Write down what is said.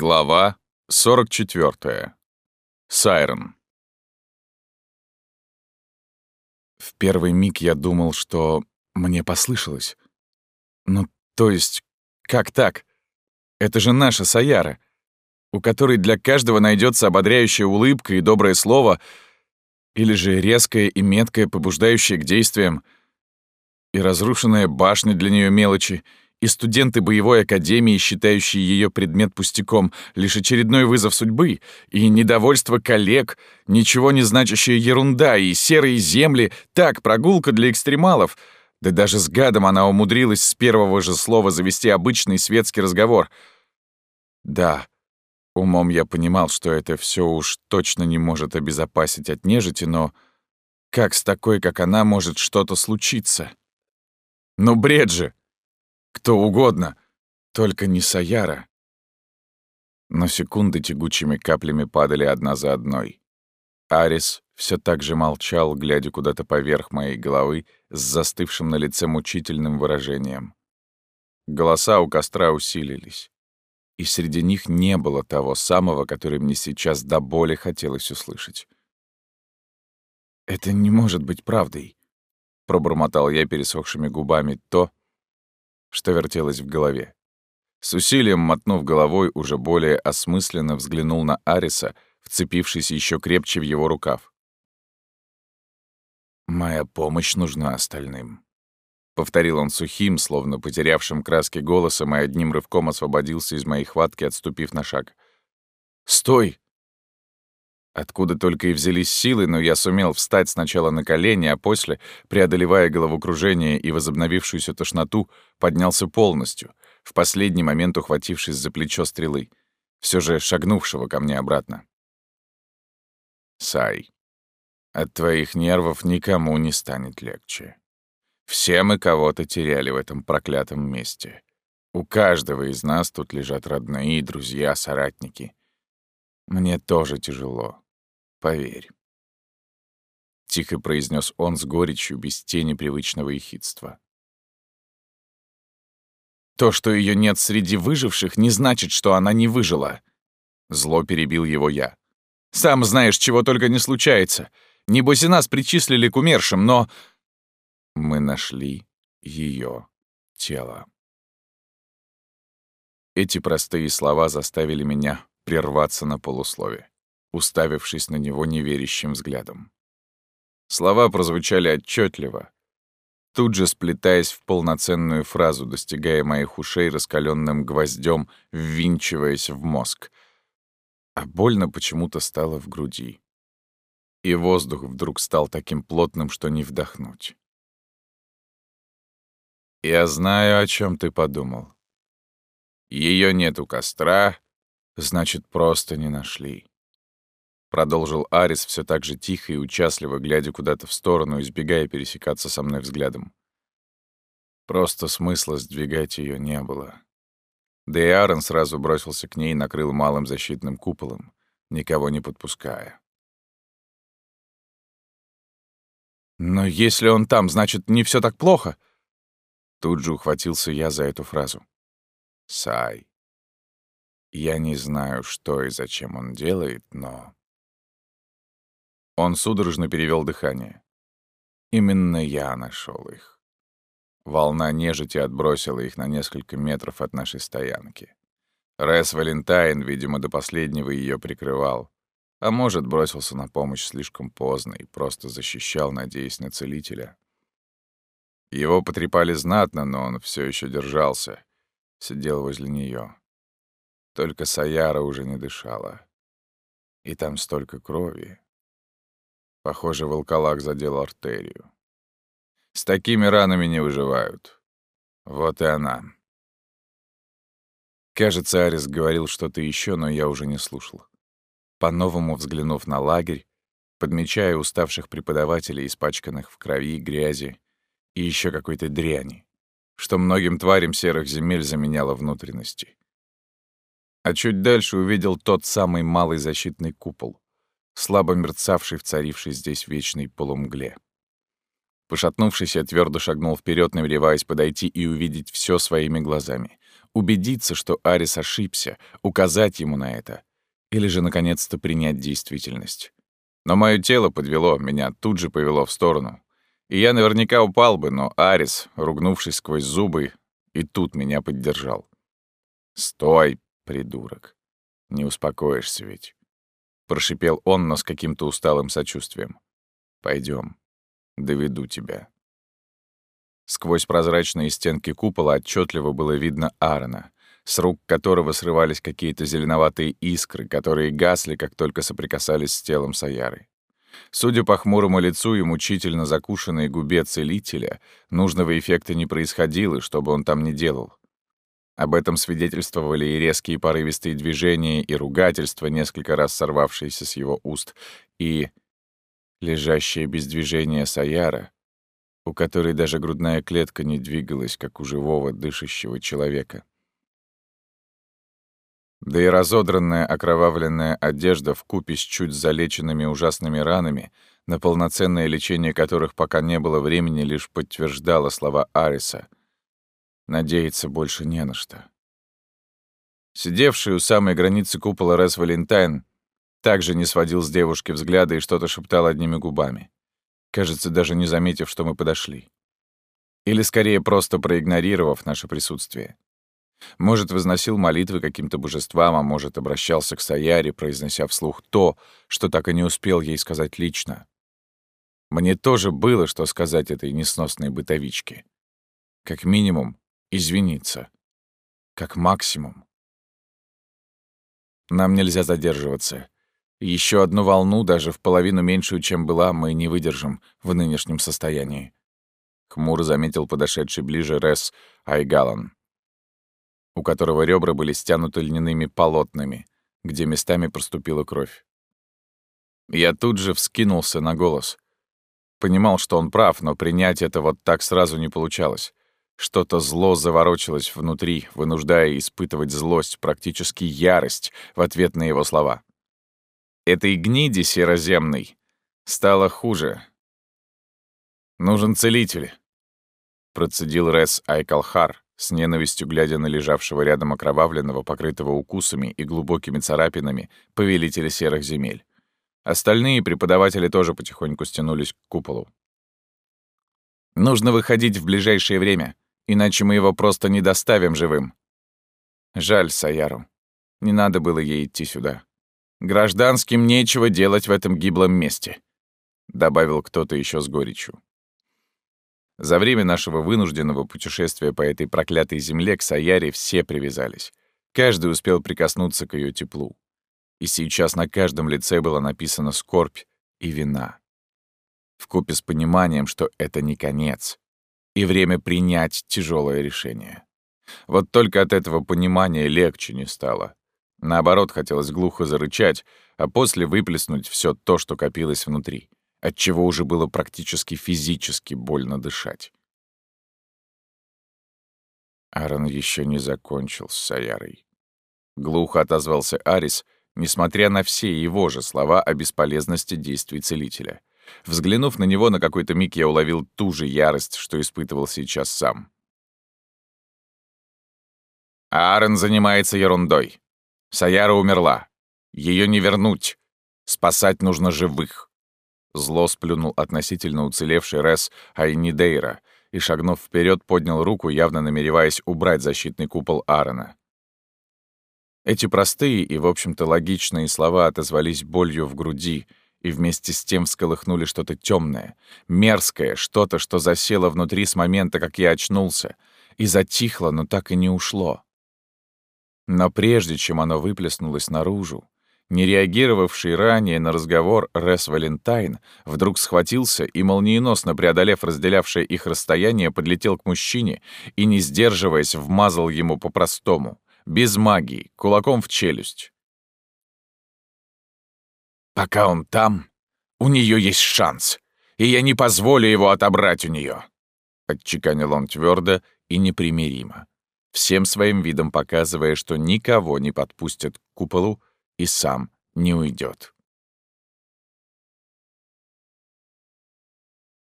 Глава 44. Сайрон. В первый миг я думал, что мне послышалось. Ну, то есть, как так? Это же наша Саяра, у которой для каждого найдется ободряющая улыбка и доброе слово, или же резкое и меткое, побуждающее к действиям, и разрушенная башня для нее мелочи, и студенты боевой академии, считающие ее предмет пустяком, лишь очередной вызов судьбы, и недовольство коллег, ничего не значащая ерунда, и серые земли, так, прогулка для экстремалов. Да даже с гадом она умудрилась с первого же слова завести обычный светский разговор. Да, умом я понимал, что это все уж точно не может обезопасить от нежити, но как с такой, как она, может что-то случиться? Ну, бред же! Кто угодно, только не Саяра. Но секунды тягучими каплями падали одна за одной. Арис все так же молчал, глядя куда-то поверх моей головы с застывшим на лице мучительным выражением. Голоса у костра усилились. И среди них не было того самого, который мне сейчас до боли хотелось услышать. «Это не может быть правдой», — пробормотал я пересохшими губами то, что вертелось в голове. С усилием мотнув головой, уже более осмысленно взглянул на Ариса, вцепившись еще крепче в его рукав. «Моя помощь нужна остальным», — повторил он сухим, словно потерявшим краски голосом, и одним рывком освободился из моей хватки, отступив на шаг. «Стой!» Откуда только и взялись силы, но я сумел встать сначала на колени, а после, преодолевая головокружение и возобновившуюся тошноту, поднялся полностью, в последний момент ухватившись за плечо стрелы, все же шагнувшего ко мне обратно. «Сай, от твоих нервов никому не станет легче. Все мы кого-то теряли в этом проклятом месте. У каждого из нас тут лежат родные, друзья, соратники. Мне тоже тяжело. Поверь. Тихо произнес он с горечью, без тени привычного ехидства. То, что ее нет среди выживших, не значит, что она не выжила. Зло перебил его я. Сам знаешь, чего только не случается. Небось и нас причислили к умершим, но... Мы нашли ее тело. Эти простые слова заставили меня прерваться на полуслове уставившись на него неверящим взглядом. Слова прозвучали отчетливо, тут же сплетаясь в полноценную фразу, достигая моих ушей раскаленным гвоздем, ввинчиваясь в мозг. А больно почему-то стало в груди. И воздух вдруг стал таким плотным, что не вдохнуть. «Я знаю, о чем ты подумал. Ее нет у костра, значит, просто не нашли. Продолжил Арис все так же тихо и участливо, глядя куда-то в сторону, избегая пересекаться со мной взглядом. Просто смысла сдвигать ее не было. Да и Аарон сразу бросился к ней и накрыл малым защитным куполом, никого не подпуская. «Но если он там, значит, не все так плохо?» Тут же ухватился я за эту фразу. «Сай, я не знаю, что и зачем он делает, но он судорожно перевел дыхание. Именно я нашел их. Волна нежити отбросила их на несколько метров от нашей стоянки. Рэс Валентайн, видимо, до последнего ее прикрывал. А может, бросился на помощь слишком поздно и просто защищал, надеясь на целителя. Его потрепали знатно, но он все еще держался. Сидел возле нее. Только Саяра уже не дышала. И там столько крови. Похоже, волколак задел артерию. С такими ранами не выживают. Вот и она. Кажется, Арис говорил что-то еще, но я уже не слушал. По-новому взглянув на лагерь, подмечая уставших преподавателей, испачканных в крови, грязи и еще какой-то дряни, что многим тварям серых земель заменяло внутренности. А чуть дальше увидел тот самый малый защитный купол, слабо мерцавший в царившей здесь вечной полумгле. Пошатнувшись, я твердо шагнул вперед, намереваясь подойти и увидеть все своими глазами. Убедиться, что Арис ошибся, указать ему на это. Или же, наконец-то, принять действительность. Но мое тело подвело, меня тут же повело в сторону. И я наверняка упал бы, но Арис, ругнувшись сквозь зубы, и тут меня поддержал. «Стой, придурок! Не успокоишься ведь!» Прошипел он, но с каким-то усталым сочувствием. Пойдем, доведу тебя. Сквозь прозрачные стенки купола отчетливо было видно Аарона, с рук которого срывались какие-то зеленоватые искры, которые гасли, как только соприкасались с телом Саяры. Судя по хмурому лицу и мучительно закушенной губе целителя, нужного эффекта не происходило, что бы он там ни делал. Об этом свидетельствовали и резкие порывистые движения, и ругательства, несколько раз сорвавшиеся с его уст, и лежащее без движения Саяра, у которой даже грудная клетка не двигалась, как у живого дышащего человека. Да и разодранная окровавленная одежда в купе с чуть залеченными ужасными ранами, на полноценное лечение которых пока не было времени, лишь подтверждала слова Ариса. Надеяться больше не на что. Сидевший у самой границы купола Рес Валентайн также не сводил с девушки взгляда и что-то шептал одними губами. Кажется, даже не заметив, что мы подошли. Или, скорее, просто проигнорировав наше присутствие. Может, возносил молитвы каким-то божествам, а может, обращался к Саяре, произнося вслух то, что так и не успел ей сказать лично. Мне тоже было, что сказать этой несносной бытовичке. Как минимум, извиниться. Как максимум. Нам нельзя задерживаться. Еще одну волну, даже в половину меньшую, чем была, мы не выдержим в нынешнем состоянии. Хмуро заметил подошедший ближе Рес Айгалан, у которого ребра были стянуты льняными полотнами, где местами проступила кровь. Я тут же вскинулся на голос. Понимал, что он прав, но принять это вот так сразу не получалось. Что-то зло заворочилось внутри, вынуждая испытывать злость, практически ярость в ответ на его слова. Этой гниди сероземной стало хуже. «Нужен целитель», — процедил Рес Айкалхар, с ненавистью глядя на лежавшего рядом окровавленного, покрытого укусами и глубокими царапинами, повелителя серых земель. Остальные преподаватели тоже потихоньку стянулись к куполу. «Нужно выходить в ближайшее время, иначе мы его просто не доставим живым». Жаль Саяру. Не надо было ей идти сюда. Гражданским нечего делать в этом гиблом месте», — добавил кто-то еще с горечью. За время нашего вынужденного путешествия по этой проклятой земле к Саяре все привязались. Каждый успел прикоснуться к ее теплу. И сейчас на каждом лице было написано скорбь и вина. Вкупе с пониманием, что это не конец, и время принять тяжелое решение. Вот только от этого понимания легче не стало. Наоборот, хотелось глухо зарычать, а после выплеснуть все то, что копилось внутри, отчего уже было практически физически больно дышать. Аарон еще не закончил с Саярой. Глухо отозвался Арис, несмотря на все его же слова о бесполезности действий целителя. Взглянув на него, на какой-то миг я уловил ту же ярость, что испытывал сейчас сам. Аарон занимается ерундой. Саяра умерла. Ее не вернуть. Спасать нужно живых. Зло сплюнул относительно уцелевший Рес Айнидейра и, шагнув вперед, поднял руку, явно намереваясь убрать защитный купол Аарона. Эти простые и, в общем-то, логичные слова отозвались болью в груди и вместе с тем всколыхнули что-то темное, мерзкое, что-то, что засело внутри с момента, как я очнулся, и затихло, но так и не ушло. Но прежде чем оно выплеснулось наружу, не реагировавший ранее на разговор Рес Валентайн вдруг схватился и, молниеносно преодолев разделявшее их расстояние, подлетел к мужчине и, не сдерживаясь, вмазал ему по-простому, без магии, кулаком в челюсть. «Пока он там, у нее есть шанс, и я не позволю его отобрать у нее», — отчеканил он твердо и непримиримо всем своим видом показывая, что никого не подпустят к куполу и сам не уйдет.